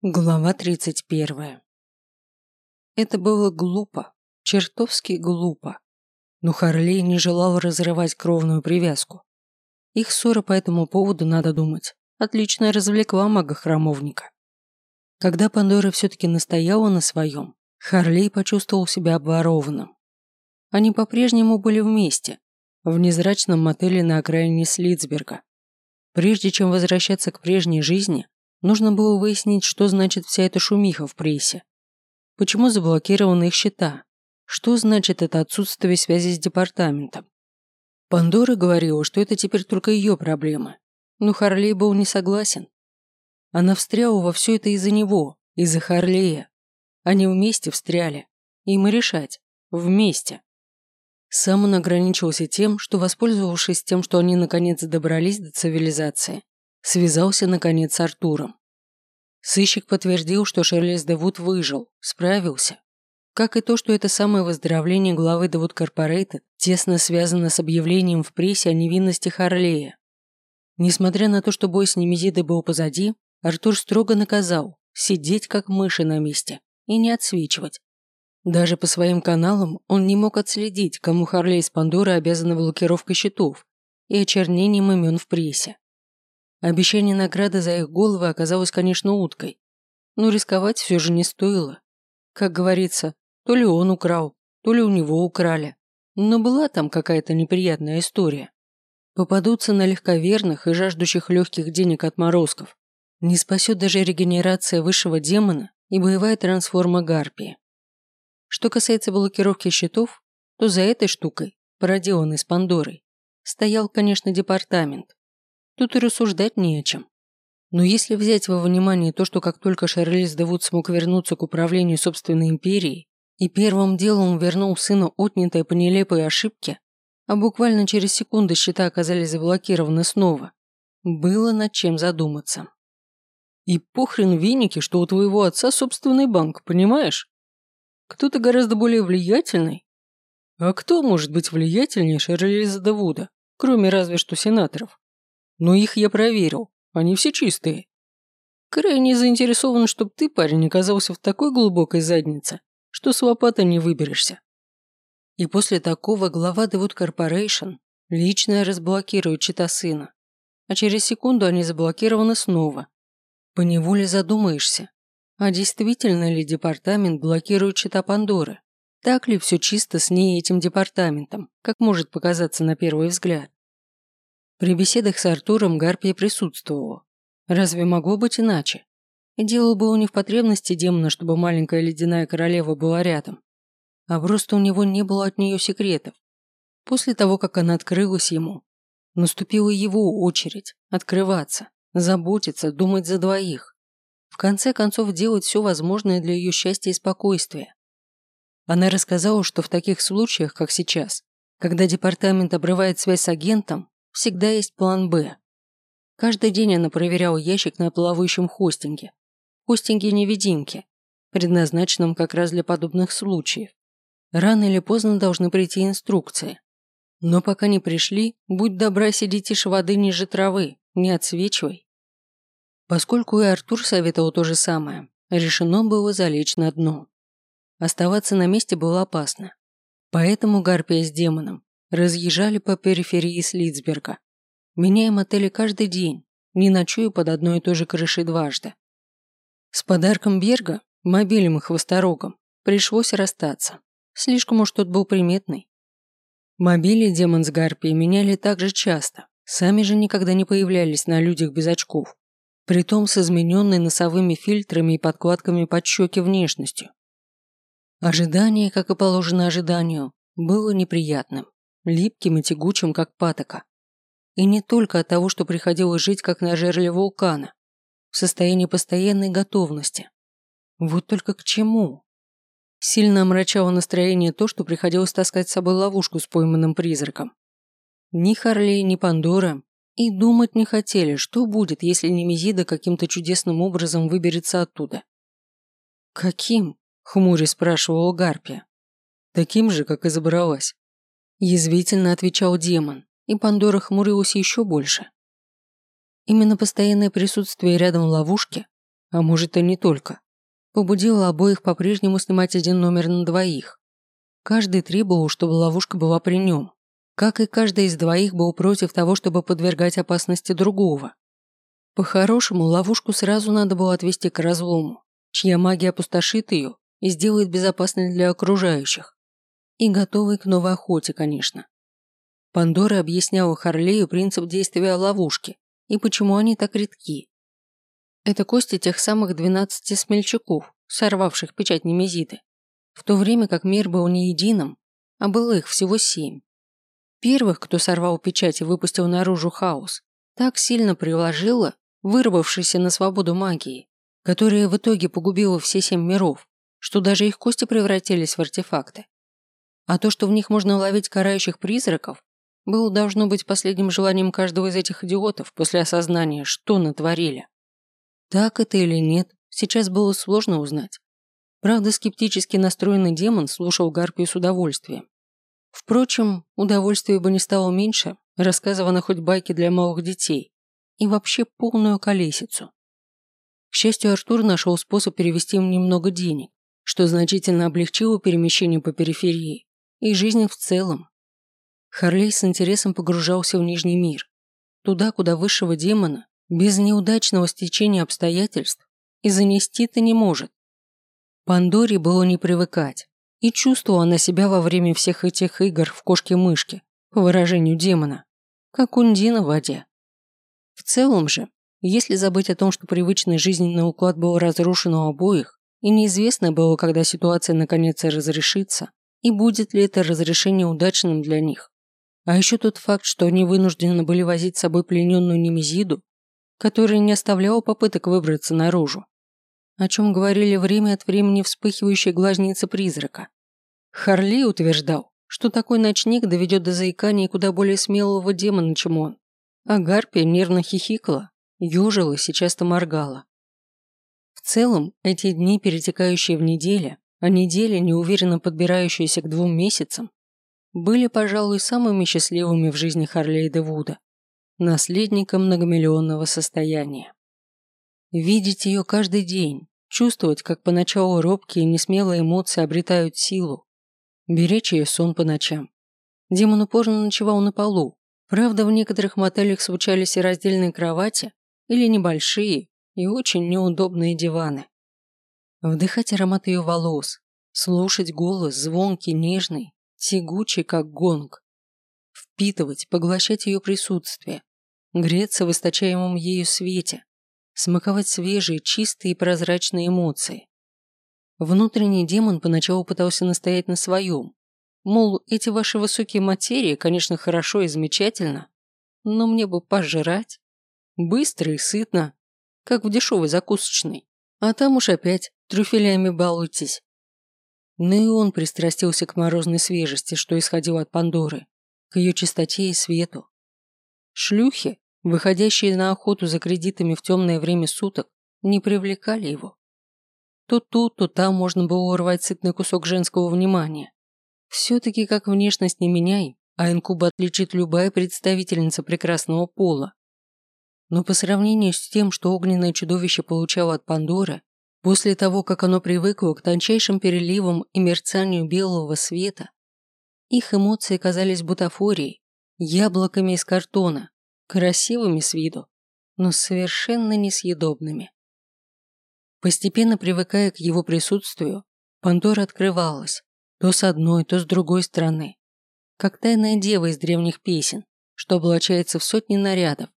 Глава 31. Это было глупо, чертовски глупо. Но Харлей не желал разрывать кровную привязку. Их ссора по этому поводу, надо думать, отлично развлекла мага-храмовника. Когда Пандора все-таки настояла на своем, Харлей почувствовал себя обворованным. Они по-прежнему были вместе, в незрачном мотеле на окраине Слицберга. Прежде чем возвращаться к прежней жизни, Нужно было выяснить, что значит вся эта шумиха в прессе. Почему заблокированы их счета? Что значит это отсутствие связи с департаментом? Пандора говорила, что это теперь только ее проблемы. Но Харлей был не согласен. Она встряла во все это из-за него, из-за Харлея. Они вместе встряли. Им и решать. Вместе. Сам он ограничился тем, что, воспользовавшись тем, что они наконец добрались до цивилизации, Связался, наконец, с Артуром. Сыщик подтвердил, что Шерлис Девуд выжил, справился. Как и то, что это самое выздоровление главы Девуд Корпорейта тесно связано с объявлением в прессе о невинности Харлея. Несмотря на то, что бой с Немезидой был позади, Артур строго наказал сидеть как мыши на месте и не отсвечивать. Даже по своим каналам он не мог отследить, кому Харлей из Пандоры обязаны блокировкой счетов и очернением имен в прессе. Обещание награды за их головы оказалось, конечно, уткой. Но рисковать все же не стоило. Как говорится, то ли он украл, то ли у него украли. Но была там какая-то неприятная история. Попадутся на легковерных и жаждущих легких денег отморозков. Не спасет даже регенерация высшего демона и боевая трансформа Гарпии. Что касается блокировки счетов, то за этой штукой, проделанной с Пандорой, стоял, конечно, департамент. Тут и рассуждать не о чем. Но если взять во внимание то, что как только Шарлиз Девуд смог вернуться к управлению собственной империей и первым делом вернул сына отнятое по нелепой ошибке, а буквально через секунды счета оказались заблокированы снова, было над чем задуматься. И похрен веники, что у твоего отца собственный банк, понимаешь? Кто-то гораздо более влиятельный. А кто может быть влиятельнее Шарлиза Девуда, кроме разве что сенаторов? Но их я проверил. Они все чистые. Крайне заинтересован, чтобы ты, парень, оказался в такой глубокой заднице, что с лопатой не выберешься. И после такого глава Девуд Corporation лично разблокирует чита сына. А через секунду они заблокированы снова. Поневоле задумаешься, а действительно ли департамент блокирует чита Пандоры? Так ли все чисто с ней этим департаментом, как может показаться на первый взгляд? При беседах с Артуром Гарпия присутствовала. Разве могло быть иначе? И дело было не в потребности демона, чтобы маленькая ледяная королева была рядом, а просто у него не было от нее секретов. После того, как она открылась ему, наступила его очередь открываться, заботиться, думать за двоих. В конце концов, делать все возможное для ее счастья и спокойствия. Она рассказала, что в таких случаях, как сейчас, когда департамент обрывает связь с агентом, всегда есть план «Б». Каждый день она проверяла ящик на плавающем хостинге. Хостинге-невидимке, предназначенном как раз для подобных случаев. Рано или поздно должны прийти инструкции. Но пока не пришли, будь добра, сиди тише воды ниже травы, не отсвечивай. Поскольку и Артур советовал то же самое, решено было залечь на дно. Оставаться на месте было опасно. Поэтому Гарпия с демоном разъезжали по периферии Слицберга. Меняя мотели каждый день, не ночую под одной и той же крышей дважды. С подарком Берга, мобилем и хвосторогом, пришлось расстаться. Слишком уж тот был приметный. Мобили демон с Гарпией меняли так же часто, сами же никогда не появлялись на людях без очков, притом с измененной носовыми фильтрами и подкладками под щеки внешностью. Ожидание, как и положено ожиданию, было неприятным липким и тягучим, как патока. И не только от того, что приходилось жить, как на жерле вулкана, в состоянии постоянной готовности. Вот только к чему? Сильно омрачало настроение то, что приходилось таскать с собой ловушку с пойманным призраком. Ни Харлей, ни Пандора и думать не хотели, что будет, если Немезида каким-то чудесным образом выберется оттуда. «Каким?» – хмуре спрашивала Гарпия. «Таким же, как и забралась. Язвительно отвечал демон, и Пандора хмурилась еще больше. Именно постоянное присутствие рядом ловушки а может и не только, побудила обоих по-прежнему снимать один номер на двоих. Каждый требовал, чтобы ловушка была при нем, как и каждый из двоих был против того, чтобы подвергать опасности другого. По-хорошему, ловушку сразу надо было отвести к разлому, чья магия опустошит ее и сделает безопасной для окружающих. И готовой к новой охоте, конечно. Пандора объясняла Харлею принцип действия ловушки и почему они так редки. Это кости тех самых 12 смельчаков, сорвавших печать Немезиды, в то время как мир был не единым, а было их всего семь. Первых, кто сорвал печать и выпустил наружу хаос, так сильно приложило вырвавшейся на свободу магии, которая в итоге погубила все семь миров, что даже их кости превратились в артефакты. А то, что в них можно ловить карающих призраков, было должно быть последним желанием каждого из этих идиотов после осознания, что натворили. Так это или нет, сейчас было сложно узнать. Правда, скептически настроенный демон слушал Гарпию с удовольствием. Впрочем, удовольствия бы не стало меньше, рассказывая хоть байки для малых детей и вообще полную колесицу. К счастью, Артур нашел способ перевести им немного денег, что значительно облегчило перемещение по периферии и жизнь в целом. Харлей с интересом погружался в Нижний мир, туда, куда высшего демона, без неудачного стечения обстоятельств, и занести-то не может. Пандоре было не привыкать, и чувствовала она себя во время всех этих игр в кошке-мышке, по выражению демона, как ундина в воде. В целом же, если забыть о том, что привычный жизненный уклад был разрушен у обоих, и неизвестно было, когда ситуация наконец разрешится, и будет ли это разрешение удачным для них, а еще тот факт, что они вынуждены были возить с собой плененную Немезиду, которая не оставляла попыток выбраться наружу. О чем говорили время от времени вспыхивающие глазницы призрака. Харли утверждал, что такой ночник доведет до заикания куда более смелого демона, чем он. А Гарпия нервно хихикала, южилась и часто моргала. В целом, эти дни, перетекающие в недели, а недели, неуверенно подбирающиеся к двум месяцам, были, пожалуй, самыми счастливыми в жизни Харлейда Вуда, наследника многомиллионного состояния. Видеть ее каждый день, чувствовать, как поначалу робкие и несмелые эмоции обретают силу, беречь ее сон по ночам. Демон упорно ночевал на полу. Правда, в некоторых мотелях случались и раздельные кровати, или небольшие и очень неудобные диваны. Вдыхать аромат ее волос, слушать голос звонкий, нежный, тягучий, как гонг. Впитывать, поглощать ее присутствие, греться в источаемом ею свете, смаковать свежие, чистые и прозрачные эмоции. Внутренний демон поначалу пытался настоять на своем. Мол, эти ваши высокие материи, конечно, хорошо и замечательно, но мне бы пожрать. Быстро и сытно, как в дешевой закусочной. А там уж опять трюфелями балуйтесь. Но и он пристрастился к морозной свежести, что исходило от Пандоры, к ее чистоте и свету. Шлюхи, выходящие на охоту за кредитами в темное время суток, не привлекали его. То тут, то там можно было урвать сытный кусок женского внимания. Все-таки как внешность не меняй, а инкуба отличит любая представительница прекрасного пола. Но по сравнению с тем, что огненное чудовище получало от Пандоры, После того, как оно привыкло к тончайшим переливам и мерцанию белого света, их эмоции казались бутафорией, яблоками из картона, красивыми с виду, но совершенно несъедобными. Постепенно привыкая к его присутствию, Пандора открывалась, то с одной, то с другой стороны, как тайная дева из древних песен, что облачается в сотни нарядов.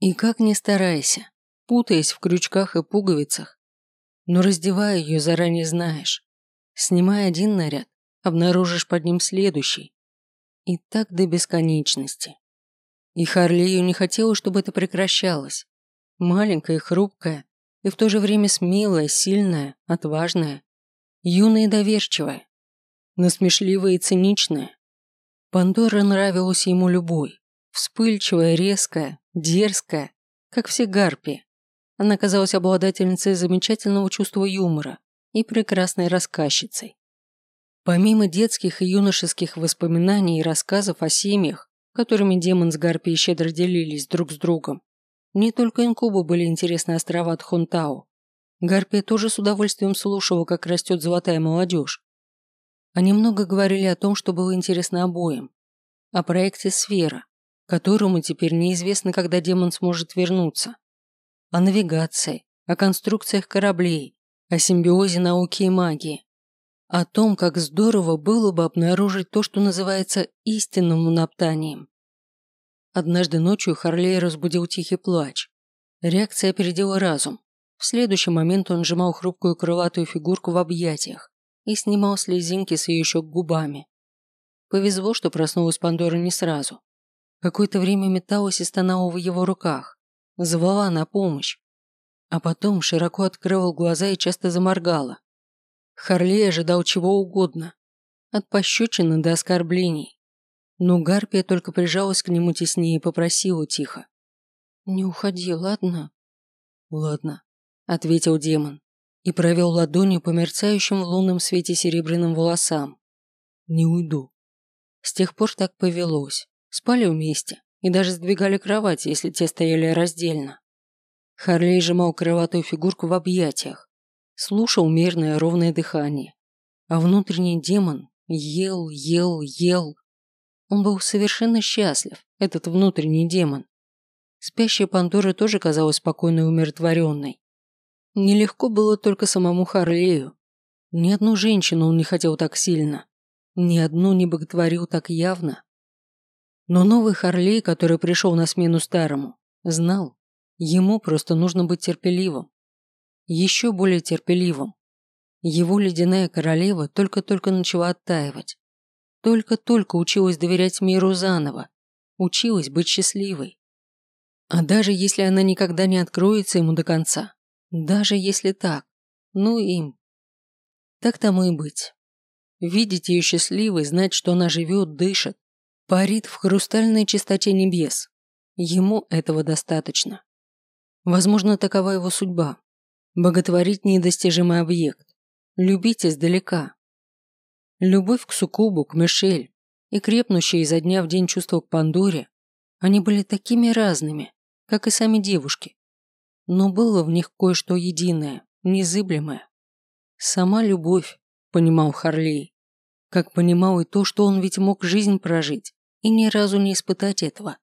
И как ни старайся, путаясь в крючках и пуговицах, но раздевая ее заранее знаешь. Снимая один наряд, обнаружишь под ним следующий. И так до бесконечности. И Харлею не хотелось, чтобы это прекращалось. Маленькая хрупкая, и в то же время смелая, сильная, отважная, юная и доверчивая, насмешливая и циничная. Пандора нравилась ему любой, вспыльчивая, резкая, дерзкая, как все гарпии, она казалась обладательницей замечательного чувства юмора и прекрасной рассказчицей. Помимо детских и юношеских воспоминаний и рассказов о семьях, которыми демон с Гарпией щедро делились друг с другом, не только инкубу были интересны острова Тхонтау, Гарпия тоже с удовольствием слушала, как растет золотая молодежь. Они много говорили о том, что было интересно обоим. О проекте «Сфера», которому теперь неизвестно, когда демон сможет вернуться. О навигации, о конструкциях кораблей, о симбиозе науки и магии. О том, как здорово было бы обнаружить то, что называется истинным наптанием. Однажды ночью Харлей разбудил тихий плач. Реакция опередила разум. В следующий момент он сжимал хрупкую крылатую фигурку в объятиях и снимал слезинки с ее щек губами. Повезло, что проснулась Пандора не сразу. Какое-то время металась и стонала в его руках, звала на помощь. А потом широко открыла глаза и часто заморгала. Харлей ожидал чего угодно, от пощечины до оскорблений. Но Гарпия только прижалась к нему теснее и попросила тихо. «Не уходи, ладно?» «Ладно», – ответил демон и провел ладонью по мерцающим в лунном свете серебряным волосам. «Не уйду». С тех пор так повелось. Спали вместе и даже сдвигали кровати, если те стояли раздельно. Харлей сжимал крылатую фигурку в объятиях, слушал мирное ровное дыхание, а внутренний демон ел, ел, ел. Он был совершенно счастлив, этот внутренний демон. Спящая Пандора тоже казалась спокойной и умиротворенной. Нелегко было только самому Харлею. Ни одну женщину он не хотел так сильно. Ни одну не боготворил так явно. Но новый Харлей, который пришел на смену старому, знал, ему просто нужно быть терпеливым. Еще более терпеливым. Его ледяная королева только-только начала оттаивать. Только-только училась доверять миру заново. Училась быть счастливой. А даже если она никогда не откроется ему до конца, даже если так, ну им. Так тому и быть. Видеть ее счастливой, знать, что она живет, дышит, парит в хрустальной чистоте небес. Ему этого достаточно. Возможно, такова его судьба. Боготворить недостижимый объект. Любить издалека. Любовь к Сукубу, к Мишель и крепнущие изо дня в день чувства к Пандоре, они были такими разными, как и сами девушки. Но было в них кое-что единое, незыблемое. Сама любовь, понимал Харлей. Как понимал и то, что он ведь мог жизнь прожить и ни разу не испытать этого.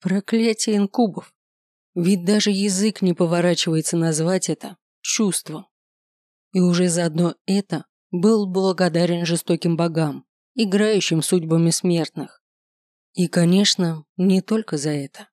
Проклятие инкубов. Ведь даже язык не поворачивается назвать это чувством. И уже заодно это был благодарен жестоким богам, играющим судьбами смертных. И, конечно, не только за это.